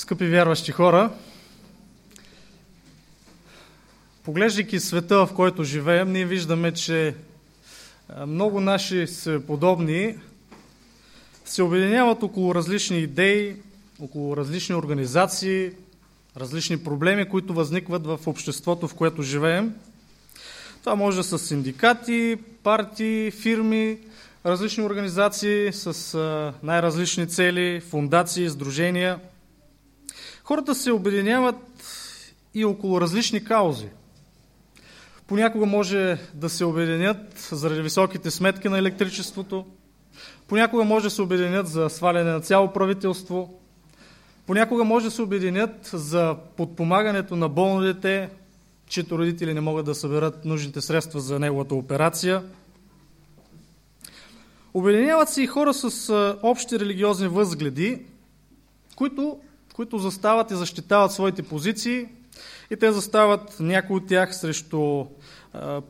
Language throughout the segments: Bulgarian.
Скъпи вярващи хора, поглеждайки света, в който живеем, ние виждаме, че много наши подобни се объединяват около различни идеи, около различни организации, различни проблеми, които възникват в обществото, в което живеем. Това може да са синдикати, партии, фирми, различни организации с най-различни цели, фундации, сдружения. Хората се обединяват и около различни каузи. Понякога може да се обединят заради високите сметки на електричеството, понякога може да се обединят за сваляне на цяло правителство, понякога може да се обединят за подпомагането на болно дете, чието родители не могат да съберат нужните средства за неговата операция – Обединяват се и хора с общи религиозни възгледи, които, които застават и защитават своите позиции и те застават някои от тях срещу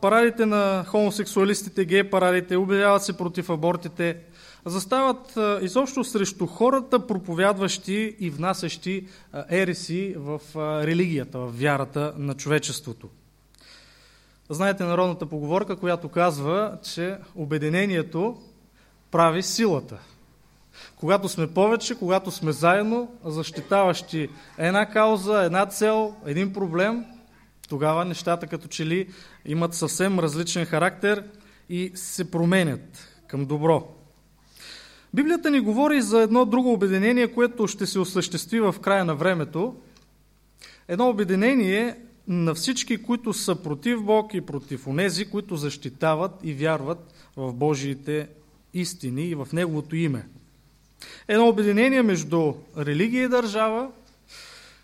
парадите на хомосексуалистите, гей парадите, обявяват се против абортите, застават изобщо срещу хората, проповядващи и внасящи ереси в религията, в вярата на човечеството. Знаете народната поговорка, която казва, че обединението прави силата. Когато сме повече, когато сме заедно, защитаващи една кауза, една цел, един проблем, тогава нещата като че ли имат съвсем различен характер и се променят към добро. Библията ни говори за едно друго обединение, което ще се осъществи в края на времето. Едно обединение на всички, които са против Бог и против онези, които защитават и вярват в Божиите истини и в Неговото име. Едно обединение между религия и държава,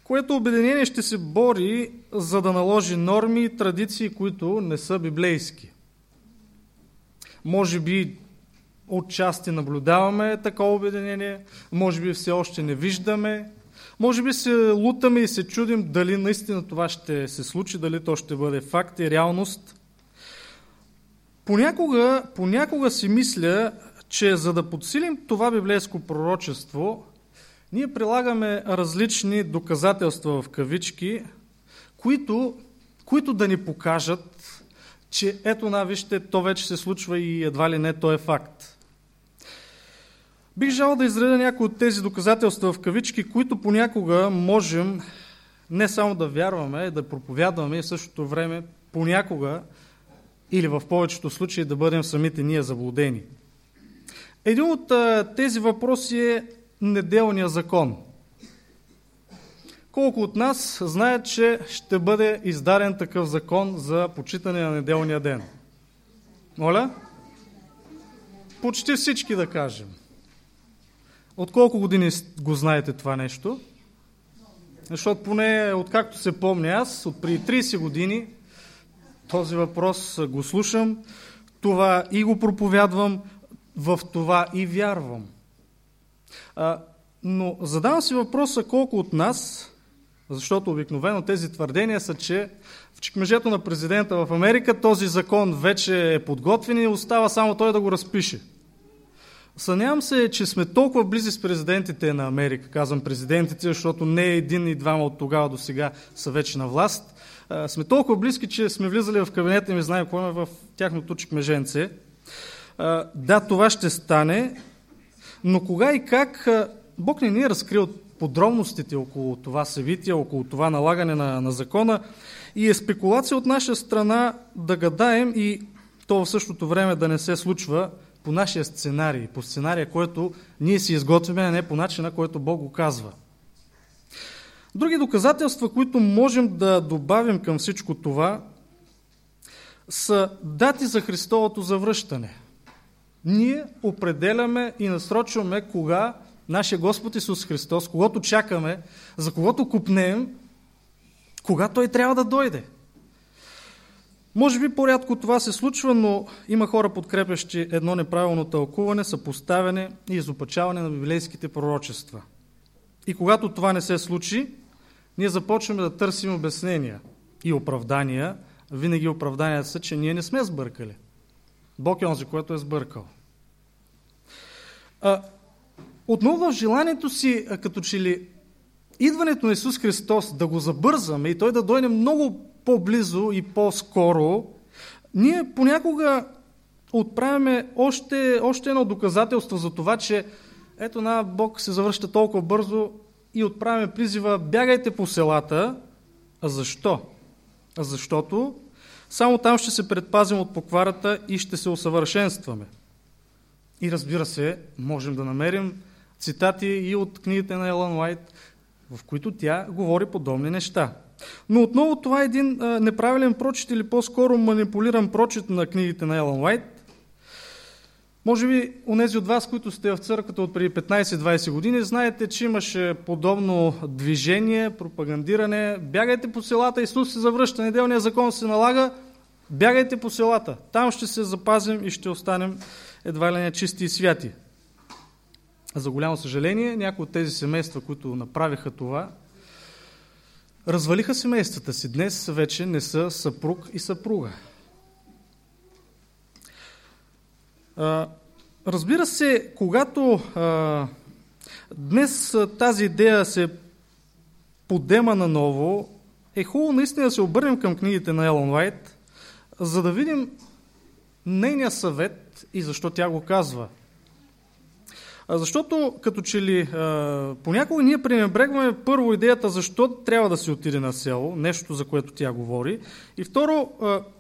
което обединение ще се бори за да наложи норми и традиции, които не са библейски. Може би отчасти наблюдаваме такова обединение, може би все още не виждаме, може би се лутаме и се чудим дали наистина това ще се случи, дали то ще бъде факт и реалност. Понякога, понякога си мисля, че за да подсилим това библейско пророчество, ние прилагаме различни доказателства в кавички, които, които да ни покажат, че ето на вижте, то вече се случва и едва ли не то е факт. Бих жал да изреда някои от тези доказателства в кавички, които понякога можем не само да вярваме, да проповядваме и в същото време понякога или в повечето случаи да бъдем самите ние заблудени. Един от тези въпроси е неделния закон. Колко от нас знаят, че ще бъде издаден такъв закон за почитане на неделния ден? Моля? Почти всички да кажем. От колко години го знаете това нещо? Защото поне откакто се помня аз, от преди 30 години, този въпрос го слушам, това и го проповядвам, в това и вярвам. А, но задавам си въпроса колко от нас, защото обикновено тези твърдения са, че в чекмежето на президента в Америка този закон вече е подготвен и остава само той да го разпише. Сънявам се, че сме толкова близи с президентите на Америка, казвам президентите, защото не един и двама от тогава до сега са вече на власт – сме толкова близки, че сме влизали в кабинета и ми знаем какво е в тяхното чекмеженце. Да, това ще стане, но кога и как Бог не ни е разкрил подробностите около това събитие, около това налагане на, на закона и е спекулация от наша страна да гадаем и то в същото време да не се случва по нашия сценарий, по сценария, който ние си изготвяме, а не по начина, който Бог го казва. Други доказателства, които можем да добавим към всичко това, са дати за Христовото завръщане. Ние определяме и насрочваме кога нашия Господ Исус Христос, когато чакаме, за когото купнеем, кога Той трябва да дойде. Може би по-рядко това се случва, но има хора подкрепящи едно неправилно тълкуване, съпоставяне и изопачаване на библейските пророчества. И когато това не се случи, ние започваме да търсим обяснения и оправдания. Винаги оправданията са, че ние не сме сбъркали. Бог е онзи, който е сбъркал. Отново в желанието си, като че ли идването на Исус Христос да го забързаме и Той да дойде много по-близо и по-скоро, ние понякога отправяме още, още едно доказателство за това, че ето на Бог се завръща толкова бързо и отправяме призива бягайте по селата. А защо? А защото само там ще се предпазим от покварата и ще се усъвършенстваме. И разбира се, можем да намерим цитати и от книгите на Елън Уайт, в които тя говори подобни неща. Но отново това е един неправилен прочит или по-скоро манипулиран прочит на книгите на Елън Уайт. Може би, онези от вас, които сте в църквата от преди 15-20 години, знаете, че имаше подобно движение, пропагандиране. Бягайте по селата, Исус се завръща, неделният закон се налага, бягайте по селата. Там ще се запазим и ще останем едва ли не чисти и святи. За голямо съжаление, някои от тези семейства, които направиха това, развалиха семействата си. Днес вече не са съпруг и съпруга. Разбира се, когато днес тази идея се подема наново, е хубаво наистина да се обърнем към книгите на Елон Уайт, за да видим нейния съвет и защо тя го казва. Защото като че ли понякога ние пренебрегваме първо идеята защо трябва да се отиде на село, нещо за което тя говори, и второ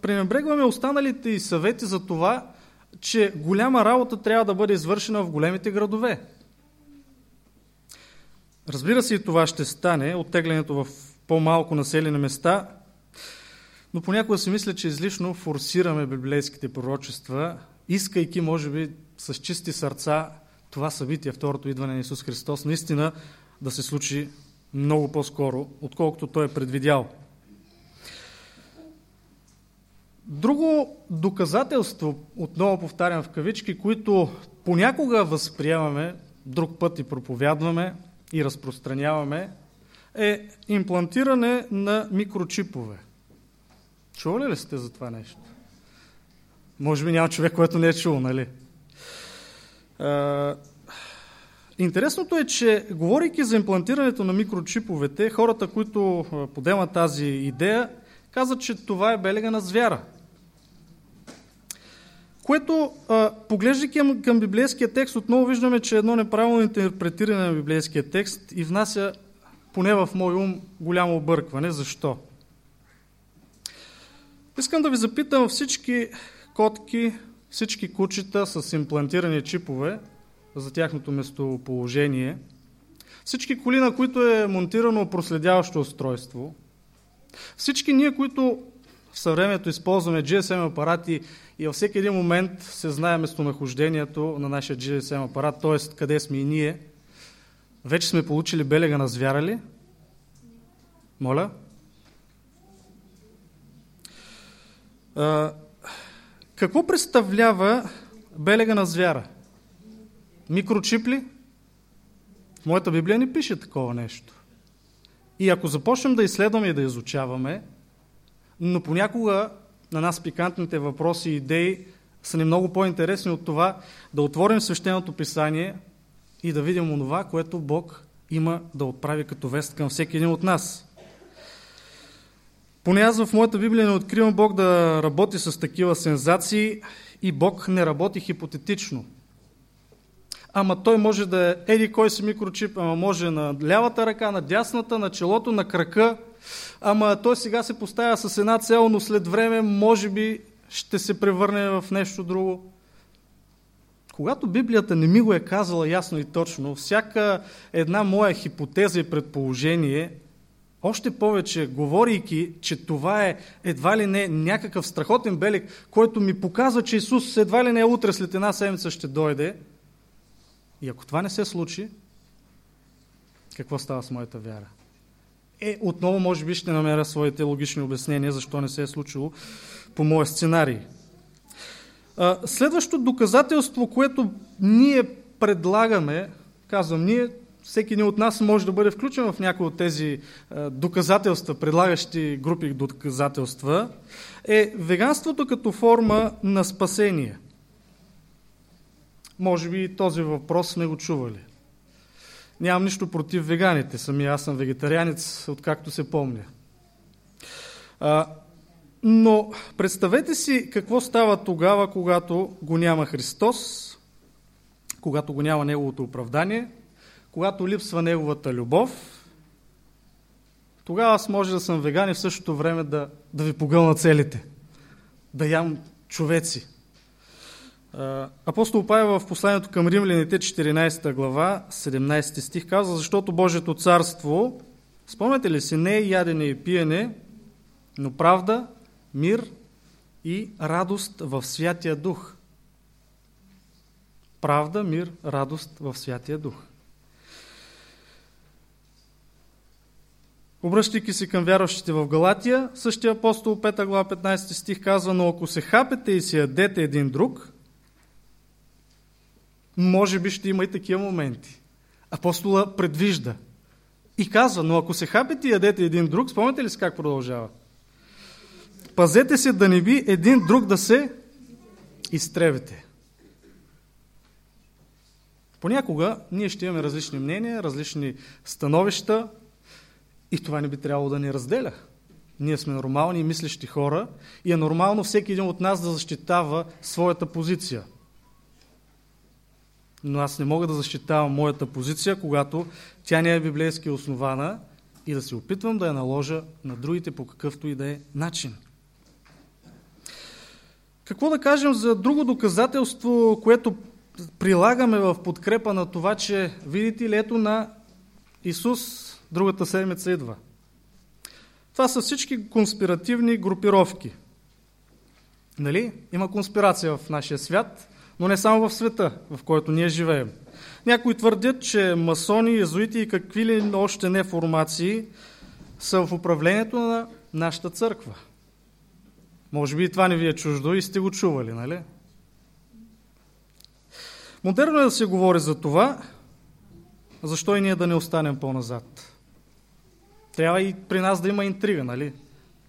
пренебрегваме останалите и съвети за това, че голяма работа трябва да бъде извършена в големите градове. Разбира се, и това ще стане, оттеглянето в по-малко населени места, но понякога си мисля, че излишно форсираме библейските пророчества, искайки, може би, с чисти сърца това събитие, второто идване на Исус Христос, наистина да се случи много по-скоро, отколкото Той е предвидял. Друго доказателство, отново повтарям в кавички, които понякога възприемаме, друг път и проповядваме и разпространяваме, е имплантиране на микрочипове. Чували ли сте за това нещо? Може би няма човек, който не е чул, нали? Интересното е, че говорейки за имплантирането на микрочиповете, хората, които подемат тази идея, казват, че това е белега на звяра. Което, поглеждайки към, към библейския текст, отново виждаме, че едно неправилно интерпретиране на библейския текст и внася, поне в мой ум, голямо объркване. Защо? Искам да ви запитам всички котки, всички кучета с имплантирани чипове за тяхното местоположение, всички коли, на които е монтирано проследяващо устройство, всички ние, които в съвремето използваме GSM апарати и във всеки един момент се знае местонахождението на нашия GSM апарат, т.е. къде сме и ние, вече сме получили белега на звяра ли? Моля? Какво представлява белега на звяра? Микрочип ли? В моята Библия не пише такова нещо. И ако започнем да изследваме и да изучаваме, но понякога на нас пикантните въпроси и идеи са ни много по-интересни от това да отворим свещеното писание и да видим онова, което Бог има да отправи като вест към всеки един от нас. Поне аз в моята Библия не откривам Бог да работи с такива сензации и Бог не работи хипотетично. Ама той може да е еди кой си микрочип, ама може на лявата ръка, на дясната, на челото, на крака. Ама той сега се поставя с една цел, но след време може би ще се превърне в нещо друго. Когато Библията не ми го е казала ясно и точно, всяка една моя хипотеза и предположение – още повече, говорейки, че това е едва ли не някакъв страхотен белег, който ми показва, че Исус едва ли не утре след една седмица ще дойде. И ако това не се случи, какво става с моята вяра? Е, отново може би ще намеря своите логични обяснения, защо не се е случило по моя сценарий. Следващото доказателство, което ние предлагаме, казвам ние, всеки един от нас може да бъде включен в някои от тези е, доказателства, предлагащи групи доказателства, е веганството като форма на спасение. Може би този въпрос сме го чували. Нямам нищо против веганите. Сами аз съм вегетарианец, откакто се помня. А, но представете си какво става тогава, когато го няма Христос, когато го няма Неговото оправдание, когато липсва Неговата любов. Тогава аз може да съм веган и в същото време да, да ви погълна целите. Да ям човеци. Апостол Павел в посланието към римляните, 14 глава, 17 стих казва, защото Божието царство, спомняте ли си, не е ядене и пиене, но правда, мир и радост в Святия Дух. Правда, мир, радост в Святия Дух. Обръщайки се към вярващите в Галатия, същия апостол 5 глава 15 стих казва, но ако се хапете и се ядете един друг, може би ще има и такива моменти. Апостола предвижда и казва, но ако се хапете и ядете един друг, спомняте ли си как продължава? Пазете се да не би един друг да се изтребите. Понякога ние ще имаме различни мнения, различни становища и това не би трябвало да ни разделя. Ние сме нормални и мислещи хора и е нормално всеки един от нас да защитава своята позиция. Но аз не мога да защитавам моята позиция, когато тя не е библейски основана и да се опитвам да я наложа на другите по какъвто и да е начин. Какво да кажем за друго доказателство, което прилагаме в подкрепа на това, че видите ли, ето на Исус другата седмица идва. Това са всички конспиративни групировки. Нали? Има конспирация в нашия свят, но не само в света, в който ние живеем. Някои твърдят, че масони, езуити и какви ли още не формации са в управлението на нашата църква. Може би и това не ви е чуждо и сте го чували, нали? Модерно е да се говори за това, защо и ние да не останем по-назад. Трябва и при нас да има интрига, нали?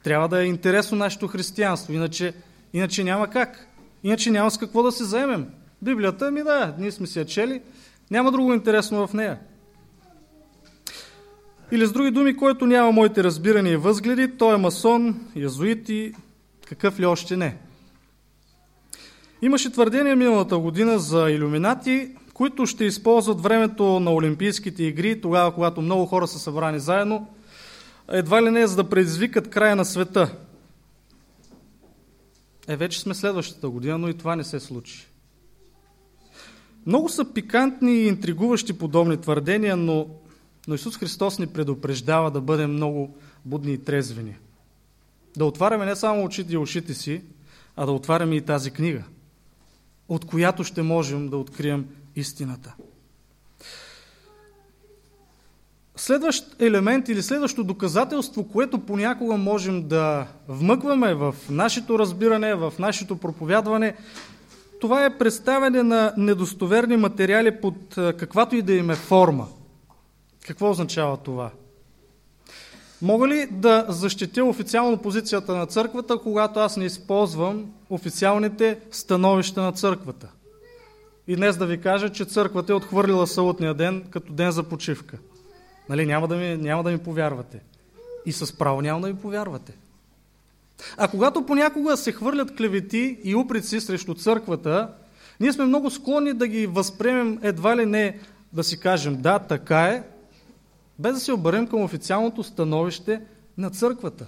Трябва да е интересно нашето християнство, иначе, иначе няма как. Иначе няма с какво да се заемем. Библията, ми да, ние сме си я чели, няма друго интересно в нея. Или с други думи, който няма моите разбирания и възгледи, той е масон, язуит и какъв ли още не. Имаше твърдение миналата година за иллюминати, които ще използват времето на Олимпийските игри, тогава, когато много хора са събрани заедно, едва ли не за да предизвикат края на света. Е, вече сме следващата година, но и това не се случи. Много са пикантни и интригуващи подобни твърдения, но, но Исус Христос ни предупреждава да бъдем много будни и трезвени. Да отваряме не само очите и ушите си, а да отваряме и тази книга – от която ще можем да открием истината. Следващ елемент или следващо доказателство, което понякога можем да вмъкваме в нашето разбиране, в нашето проповядване, това е представяне на недостоверни материали под каквато и да им е форма. Какво означава това? Мога ли да защитя официално позицията на църквата, когато аз не използвам официалните становища на църквата? И днес да ви кажа, че църквата е отхвърлила съботния ден като ден за почивка. Нали, няма, да ми, няма да ми повярвате. И с право няма да ми повярвате. А когато понякога се хвърлят клевети и упреци срещу църквата, ние сме много склонни да ги възприемем едва ли не да си кажем да, така е, без да се обърнем към официалното становище на църквата.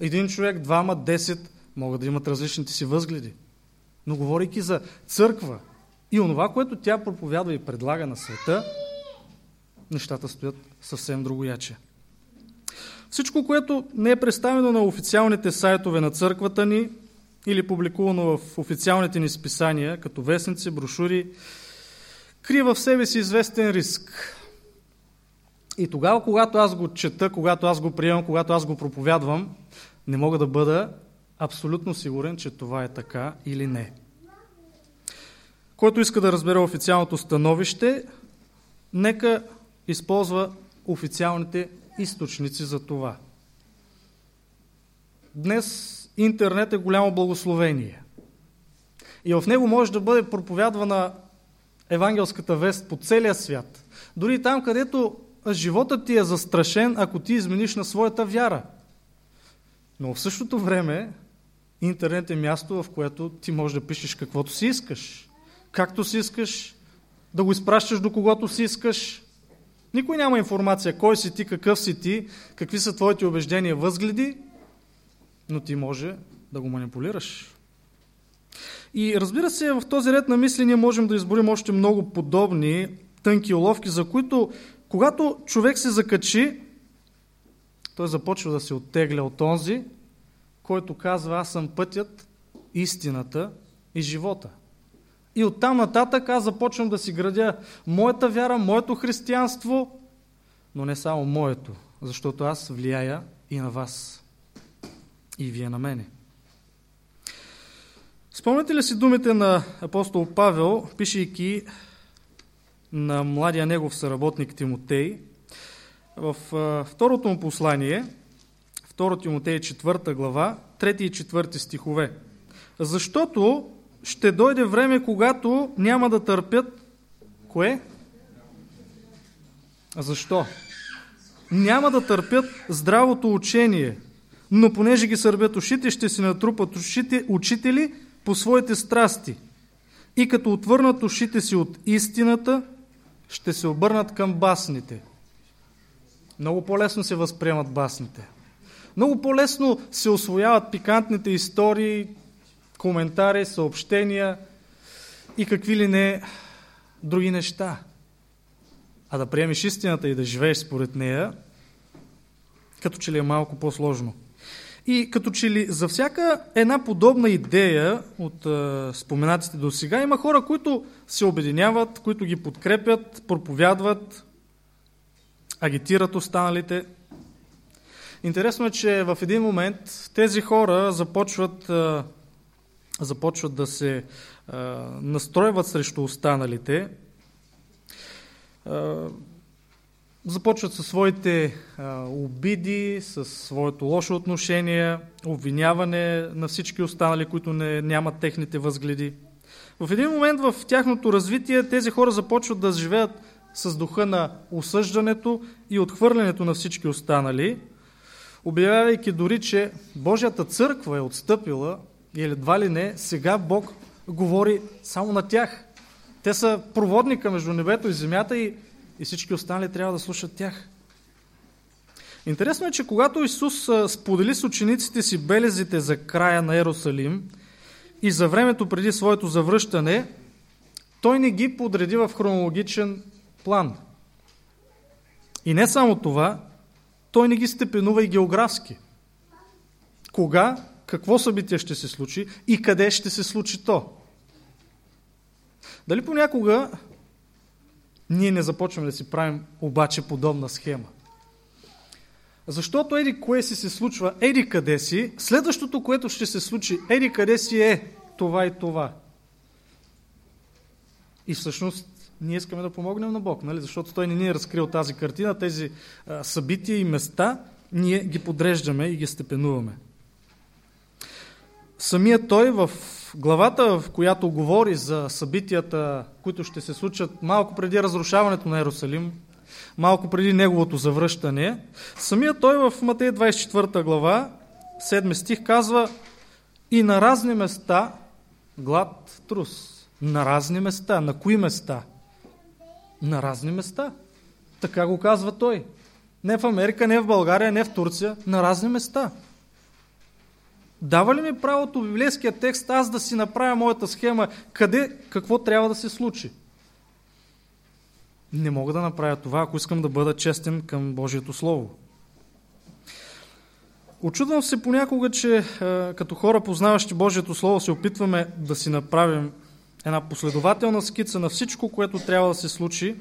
Един човек, двама, десет могат да имат различните си възгледи. Но говорейки за църква и онова, което тя проповядва и предлага на света, нещата стоят съвсем другояче. Всичко, което не е представено на официалните сайтове на църквата ни или публикувано в официалните ни списания, като вестници, брошури, крие в себе си известен риск. И тогава, когато аз го чета, когато аз го приемам, когато аз го проповядвам, не мога да бъда абсолютно сигурен, че това е така или не. Който иска да разбере официалното становище, нека използва официалните източници за това. Днес интернет е голямо благословение. И в него може да бъде проповядвана евангелската вест по целия свят. Дори там, където животът ти е застрашен, ако ти измениш на своята вяра. Но в същото време интернет е място, в което ти можеш да пишеш каквото си искаш. Както си искаш, да го изпращаш до когото си искаш. Никой няма информация кой си ти, какъв си ти, какви са твоите убеждения, възгледи, но ти може да го манипулираш. И разбира се, в този ред на мисли ние можем да изборим още много подобни тънки уловки, за които, когато човек се закачи, той започва да се оттегля от онзи, който казва, аз съм пътят, истината и живота. И оттам нататък аз започвам да си градя моята вяра, моето християнство, но не само моето, защото аз влияя и на вас. И вие на мене. Спомняте ли си думите на апостол Павел, пишейки на младия негов съработник Тимотей, в второто му послание, 2 Тимотей 4 глава, 3 и 4 стихове. Защото ще дойде време, когато няма да търпят кое? Защо? Няма да търпят здравото учение, но понеже ги сърбят ушите, ще си натрупат ушите, учители по своите страсти. И като отвърнат ушите си от истината, ще се обърнат към басните. Много по-лесно се възприемат басните. Много по-лесно се освояват пикантните истории, коментари, съобщения и какви ли не други неща. А да приемеш истината и да живееш според нея, като че ли е малко по-сложно. И като че ли за всяка една подобна идея от е, споменатите до сега, има хора, които се обединяват, които ги подкрепят, проповядват, агитират останалите. Интересно е, че в един момент тези хора започват, е, започват да се е, настройват срещу останалите. Е, започват със своите а, обиди, с своето лошо отношение, обвиняване на всички останали, които не, нямат техните възгледи. В един момент в тяхното развитие тези хора започват да живеят с духа на осъждането и отхвърлянето на всички останали, обявявайки дори, че Божията църква е отстъпила и едва ли не, сега Бог говори само на тях. Те са проводника между небето и земята и и всички останали трябва да слушат тях. Интересно е, че когато Исус сподели с учениците си белезите за края на Ерусалим и за времето преди своето завръщане, той не ги подреди в хронологичен план. И не само това, той не ги степенува и географски. Кога, какво събитие ще се случи и къде ще се случи то. Дали понякога ние не започваме да си правим обаче подобна схема. Защото еди кое си се случва, еди къде си, следващото, което ще се случи, еди къде си е това и това. И всъщност ние искаме да помогнем на Бог, нали? защото Той не ни е разкрил тази картина, тези събития и места, ние ги подреждаме и ги степенуваме. Самия Той в главата, в която говори за събитията, които ще се случат малко преди разрушаването на Иерусалим, малко преди неговото завръщане, самият той в Матей 24 глава, 7 стих казва и на разни места глад, трус. На разни места. На кои места? На разни места. Така го казва той. Не в Америка, не в България, не в Турция, на разни места. Дава ли ми правото библейския текст аз да си направя моята схема къде, какво трябва да се случи? Не мога да направя това, ако искам да бъда честен към Божието Слово. Очудвам се понякога, че е, като хора, познаващи Божието Слово, се опитваме да си направим една последователна скица на всичко, което трябва да се случи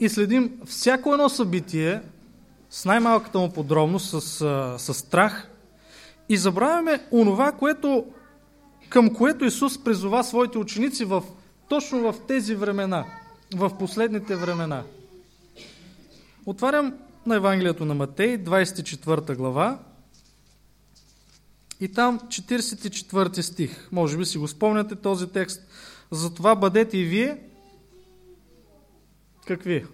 и следим всяко едно събитие с най-малката му подробност, с, с страх и забравяме онова, което, към което Исус призова своите ученици в, точно в тези времена, в последните времена. Отварям на Евангелието на Матей, 24 глава, и там 44 стих. Може би си го спомняте този текст. Затова бъдете и вие какви?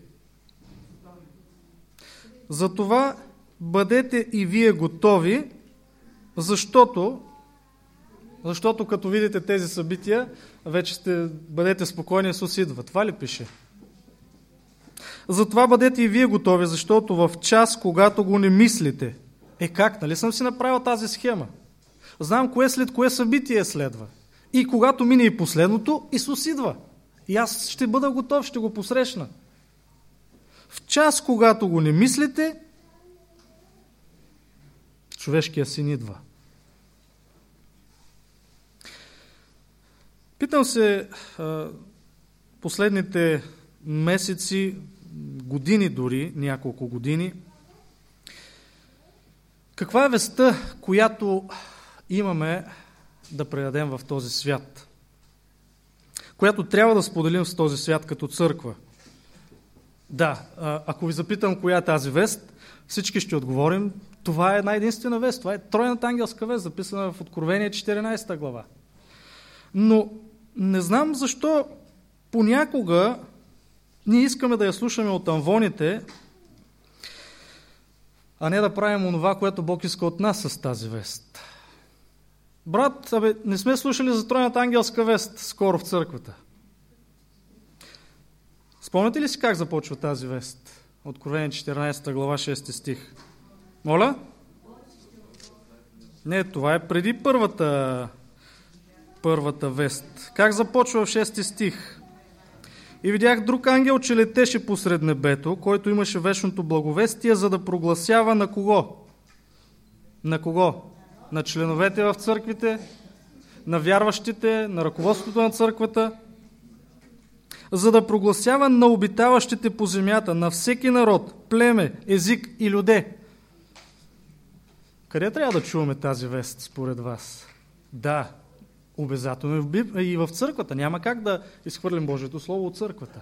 Затова бъдете и вие готови, защото, защото като видите тези събития, вече сте, бъдете спокойни, Исус идва. Това ли пише? Затова бъдете и вие готови, защото в час, когато го не мислите, е как, нали съм си направил тази схема? Знам кое след кое събитие следва. И когато мине и последното, Исус идва. И аз ще бъда готов, ще го посрещна. В час, когато го не мислите, човешкия син идва. Питам се последните месеци, години дори, няколко години, каква е веста, която имаме да предадем в този свят? Която трябва да споделим с този свят като църква? Да, ако ви запитам коя е тази вест, всички ще отговорим, това е една единствена вест. Това е тройната ангелска вест, записана в Откровение 14 глава. Но не знам защо понякога ние искаме да я слушаме от амвоните, а не да правим онова, което Бог иска от нас с тази вест. Брат, абе, не сме слушали за тройната ангелска вест скоро в църквата. Спомняте ли си как започва тази вест? Откровение 14 глава 6 стих. Моля? Не, това е преди първата, първата вест. Как започва в 6 стих? И видях друг ангел, че летеше посред небето, който имаше вечното благовестие, за да прогласява на кого? На кого? На членовете в църквите, на вярващите, на ръководството на църквата, за да прогласява на обитаващите по земята, на всеки народ, племе, език и люде. Къде трябва да чуваме тази вест, според вас? Да, обязателно и в църквата. Няма как да изхвърлим Божието Слово от църквата.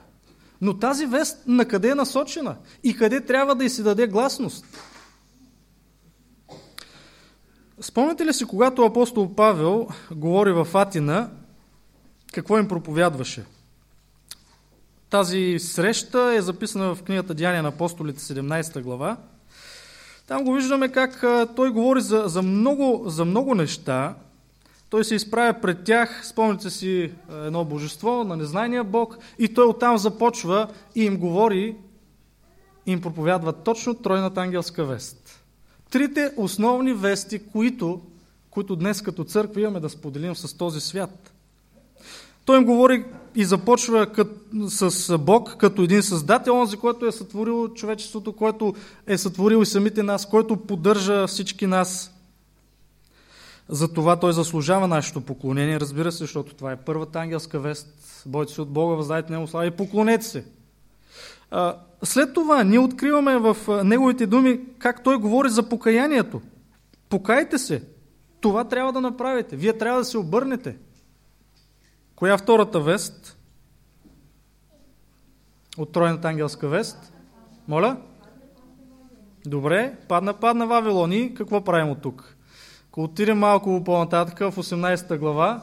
Но тази вест на къде е насочена? И къде трябва да й си даде гласност? Спомняте ли си, когато апостол Павел говори в Атина, какво им проповядваше? Тази среща е записана в книгата Деяния на апостолите, 17 глава. Там го виждаме как той говори за, за, много, за много неща. Той се изправя пред тях, спомните си едно божество на незнайния Бог и той оттам започва и им говори, и им проповядва точно тройната ангелска вест. Трите основни вести, които, които днес като църква имаме да споделим с този свят. Той им говори и започва с Бог като един създател, онзи, който е сътворил човечеството, който е сътворил и самите нас, който поддържа всички нас. Затова той заслужава нашето поклонение, разбира се, защото това е първата ангелска вест. Бойте се от Бога, въздайте Него слава и поклонете се. След това ние откриваме в неговите думи как той говори за покаянието. Покайте се. Това трябва да направите. Вие трябва да се обърнете. Коя е втората вест? От тройната ангелска вест? Моля? Добре, падна, падна Вавилон и какво правим от тук? Ако отидем малко по-нататък в 18 глава,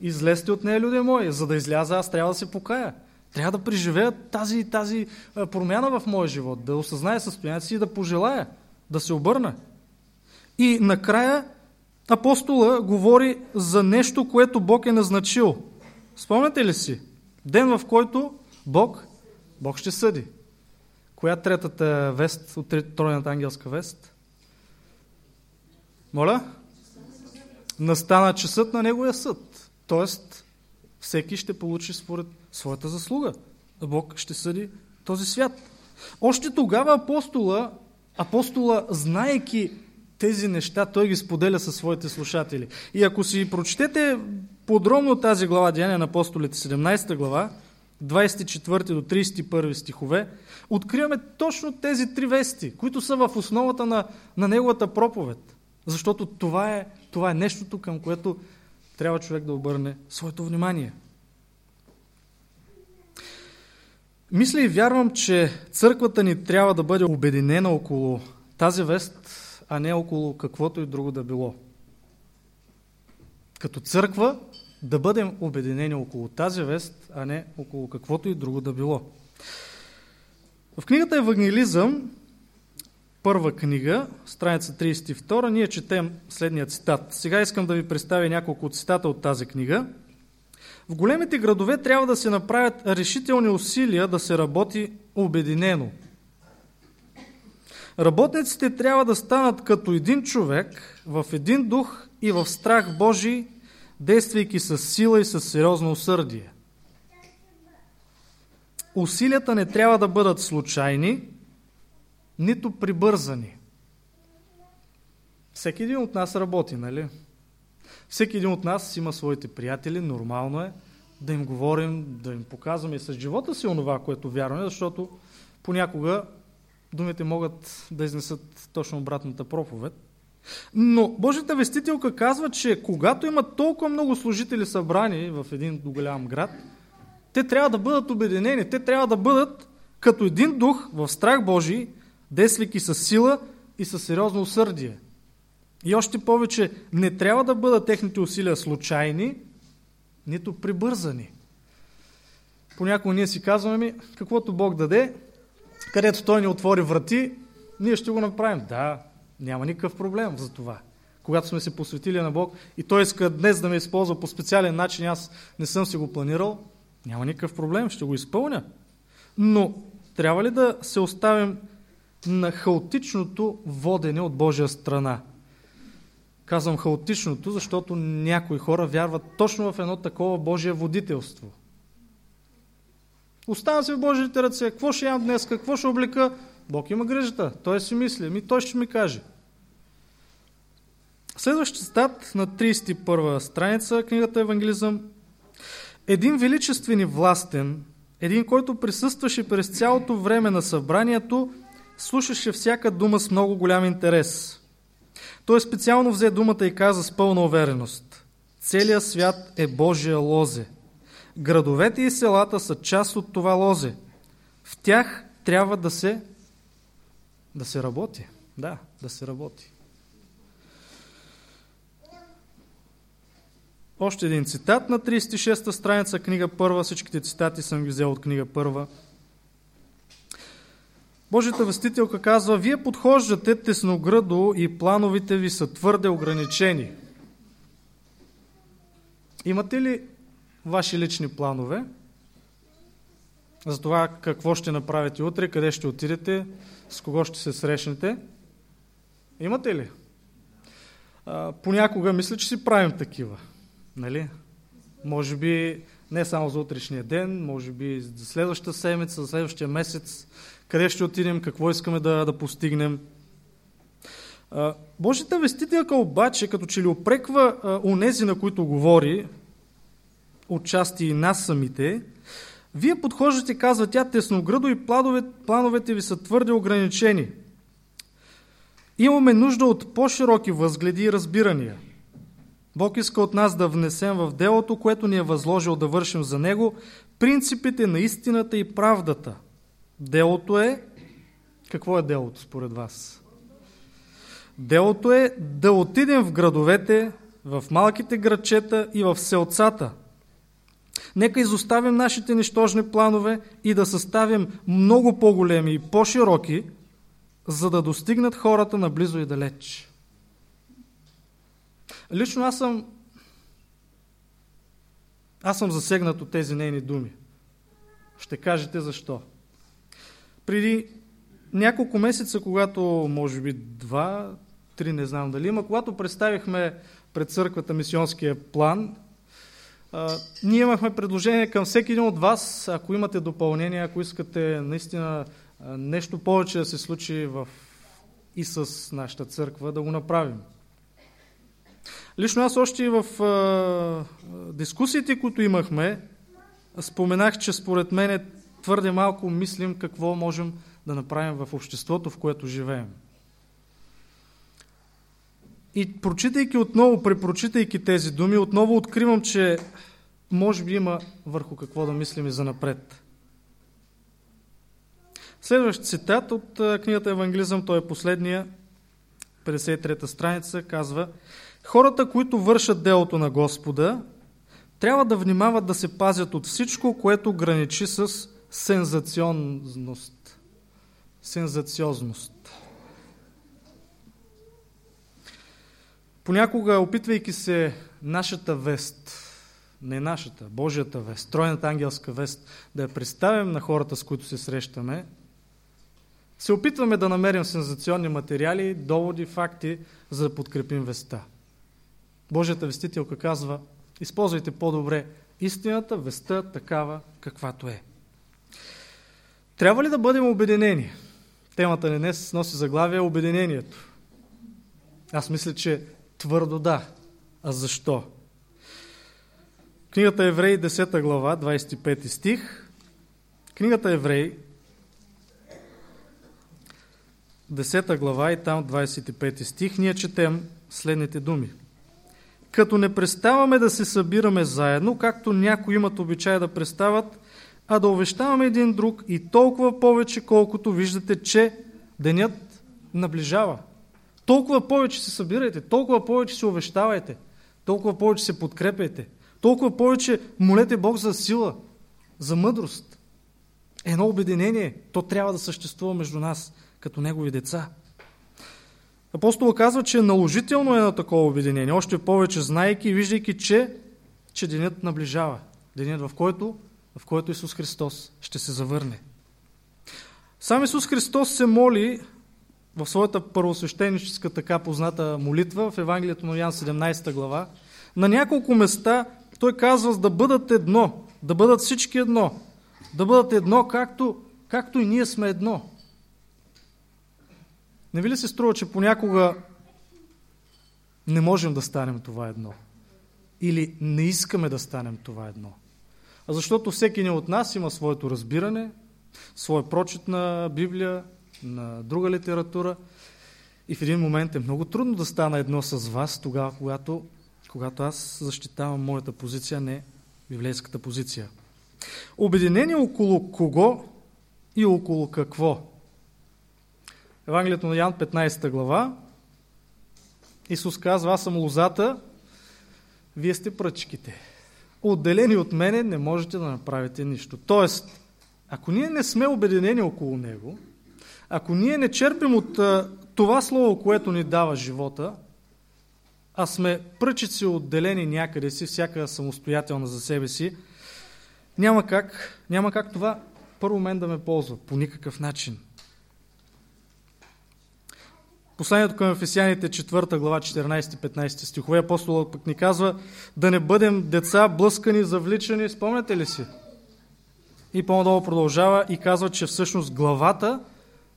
излезте от нея, люди мои. За да изляза, аз трябва да се покая. Трябва да преживея тази, тази промяна в моя живот, да осъзная състоянието си и да пожелая, да се обърна. И накрая апостола говори за нещо, което Бог е назначил. Спомняте ли си? Ден, в който Бог, Бог ще съди. Коя третата вест от тройната ангелска вест? Моля? Настана часът на Неговия съд. Тоест, всеки ще получи според своята заслуга. Бог ще съди този свят. Още тогава апостола, апостола, знаеки тези неща, той ги споделя със своите слушатели. И ако си прочетете подробно тази глава, Деяния на апостолите, 17 глава, 24 до 31 стихове, откриваме точно тези три вести, които са в основата на, на неговата проповед. Защото това е, това е нещото, към което трябва човек да обърне своето внимание. Мисля и вярвам, че църквата ни трябва да бъде обединена около тази вест, а не около каквото и друго да било. Като църква да бъдем обединени около тази вест, а не около каквото и друго да било. В книгата Евангелизъм първа книга, страница 32, ние четем следния цитат. Сега искам да ви представя няколко цитата от тази книга. В големите градове трябва да се направят решителни усилия да се работи обединено. Работниците трябва да станат като един човек, в един дух и в страх Божий, действайки с сила и с сериозно усърдие. Усилията не трябва да бъдат случайни, нито прибързани. Всеки един от нас работи, нали? Всеки един от нас има своите приятели, нормално е да им говорим, да им показваме с живота си онова, което вярваме, защото понякога думите могат да изнесат точно обратната проповед. Но Божията вестителка казва, че когато има толкова много служители събрани в един голям град, те трябва да бъдат обединени, те трябва да бъдат като един дух в страх Божий, действайки с сила и с сериозно усърдие. И още повече, не трябва да бъдат техните усилия случайни, нито прибързани. Понякога ние си казваме, каквото Бог даде, където Той ни отвори врати, ние ще го направим. Да, няма никакъв проблем за това. Когато сме се посветили на Бог и Той иска днес да ме използва по специален начин, аз не съм си го планирал, няма никакъв проблем, ще го изпълня. Но трябва ли да се оставим на хаотичното водене от Божия страна? Казвам хаотичното, защото някои хора вярват точно в едно такова Божие водителство. Оставам се в Божиите ръце. Какво ще ям днес? Какво ще облека? Бог има грижата. Той си мисли. Ми той ще ми каже. Следващ цитат на 31 страница, книгата Евангелизъм. Един величествен и властен, един, който присъстваше през цялото време на събранието, слушаше всяка дума с много голям интерес. Той специално взе думата и каза с пълна увереност. Целият свят е Божия лозе. Градовете и селата са част от това лозе. В тях трябва да се да се работи. Да, да се работи. Още един цитат на 36-та страница, книга първа. Всичките цитати съм ги взел от книга първа. Божията вестителка казва, вие подхождате тесноградо и плановите ви са твърде ограничени. Имате ли ваши лични планове за това какво ще направите утре, къде ще отидете, с кого ще се срещнете? Имате ли? А, понякога мисля, че си правим такива. Нали? Може би не само за утрешния ден, може би за следващата седмица, за следващия месец, къде ще отидем, какво искаме да, да постигнем. Божията вестителка обаче, като че ли опреква а, унези, на които говори, отчасти и нас самите, вие подхождате, казва тя, тесноградо и планове, плановете ви са твърде ограничени. Имаме нужда от по-широки възгледи и разбирания. Бог иска от нас да внесем в делото, което ни е възложил да вършим за Него, принципите на истината и правдата. Делото е... Какво е делото според вас? Делото е да отидем в градовете, в малките градчета и в селцата – Нека изоставим нашите нищожни планове и да съставим много по-големи и по-широки, за да достигнат хората наблизо и далеч. Лично аз съм аз съм засегнат от тези нейни думи. Ще кажете защо. Преди няколко месеца, когато, може би два, три, не знам дали има, когато представихме пред църквата мисионския план, а, ние имахме предложение към всеки един от вас, ако имате допълнение, ако искате наистина а, нещо повече да се случи в, и с нашата църква, да го направим. Лично аз още и в а, дискусиите, които имахме, споменах, че според мен е твърде малко мислим какво можем да направим в обществото, в което живеем. И прочитайки отново, препрочитайки тези думи, отново откривам, че може би има върху какво да мислим и за напред. Следващ цитат от книгата Евангелизъм, той е последния, 53-та страница, казва Хората, които вършат делото на Господа, трябва да внимават да се пазят от всичко, което граничи с сензационност. Сензациозност. Понякога, опитвайки се нашата вест, не нашата, Божията вест, тройната ангелска вест, да я представим на хората, с които се срещаме, се опитваме да намерим сензационни материали, доводи, факти, за да подкрепим веста. Божията вестителка казва, използвайте по-добре истината, веста такава, каквато е. Трябва ли да бъдем обединени? Темата ни днес носи заглавие Обединението. Аз мисля, че твърдо да. А защо? Книгата Евреи, 10 глава, 25 стих. Книгата Евреи, 10 глава и там 25 стих, ние четем следните думи. Като не преставаме да се събираме заедно, както някои имат обичай да престават, а да увещаваме един друг и толкова повече, колкото виждате, че денят наближава. Толкова повече се събирайте, толкова повече се увещавайте, толкова повече се подкрепяйте, толкова повече молете Бог за сила, за мъдрост. Едно обединение, то трябва да съществува между нас, като Негови деца. Апостол казва, че наложително е на такова обединение, още повече знайки и виждайки, че, че денят наближава. Денят, в който, в който Исус Христос ще се завърне. Сам Исус Христос се моли в своята първосвещеническа така позната молитва в Евангелието на Ян 17 глава. На няколко места той казва да бъдат едно, да бъдат всички едно, да бъдат едно, както, както и ние сме едно. Не ви ли се струва, че понякога не можем да станем това едно? Или не искаме да станем това едно? Защото всеки ни от нас има своето разбиране, своя прочит на Библия, на друга литература. И в един момент е много трудно да стана едно с вас, тогава, когато, когато аз защитавам моята позиция, не библейската позиция. Обединение около кого и около какво? Евангелието на Ян, 15 глава. Исус казва, аз съм лозата, вие сте пръчките. Отделени от мене не можете да направите нищо. Тоест, ако ние не сме обединени около Него, ако ние не черпим от това слово, което ни дава живота, а сме пръчици отделени някъде си, всяка самостоятелна за себе си, няма как, няма как това първо мен да ме ползва по никакъв начин. Посланието към Ефесяните, 4 глава, 14-15 стихове, апостолът пък ни казва да не бъдем деца блъскани, завличани, спомняте ли си? И по-надолу продължава и казва, че всъщност главата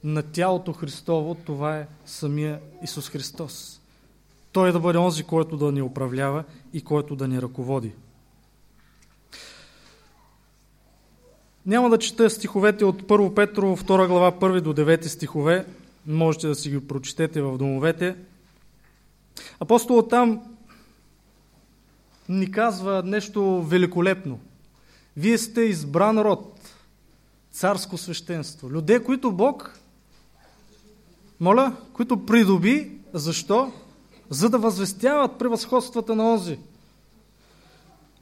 на тялото Христово, това е самия Исус Христос. Той е да бъде онзи, който да ни управлява и който да ни ръководи. Няма да чета стиховете от 1 Петро, 2 глава, 1 до 9 стихове. Можете да си ги прочетете в домовете. Апостолът там ни казва нещо великолепно. Вие сте избран род, царско свещенство. Люде, които Бог моля, които придоби, защо? За да възвестяват превъзходствата на онзи.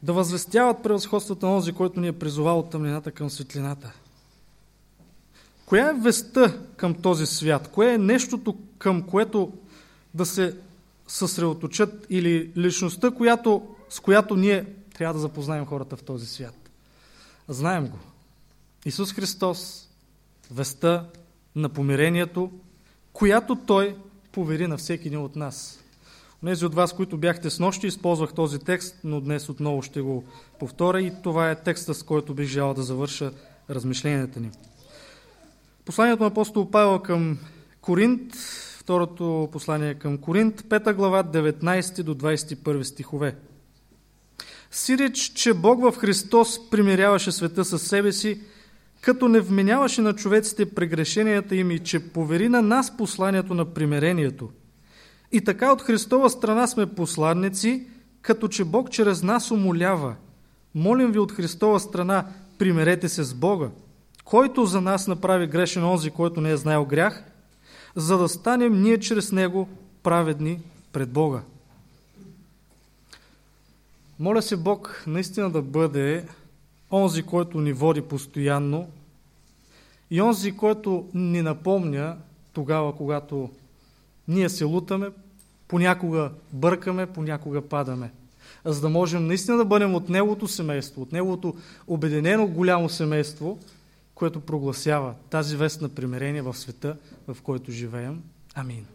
Да възвестяват превъзходствата на онзи, който ни е призовал от тъмнината към светлината. Коя е веста към този свят? Кое е нещото, към което да се съсредоточат или личността, която, с която ние трябва да запознаем хората в този свят? Знаем го. Исус Христос, веста на помирението, която Той повери на всеки един от нас. Онези от вас, които бяхте с нощи, използвах този текст, но днес отново ще го повторя и това е текста, с който бих желал да завърша размишленията ни. Посланието на апостол Павел към Коринт, второто послание към Коринт, 5 глава, 19 до 21 стихове. Сиреч, че Бог в Христос примиряваше света със себе си, като не вменяваше на човеците прегрешенията им и че повери на нас посланието на примирението. И така от Христова страна сме посланници, като че Бог чрез нас умолява. Молим ви от Христова страна, примерете се с Бога. Който за нас направи грешен онзи, който не е знаел грях, за да станем ние чрез него праведни пред Бога. Моля се Бог наистина да бъде онзи, който ни води постоянно и онзи, който ни напомня тогава, когато ние се лутаме, Понякога бъркаме, понякога падаме. За да можем наистина да бъдем от Неговото семейство, от Неговото обединено голямо семейство, което прогласява тази вест на примирение в света, в който живеем. Амин.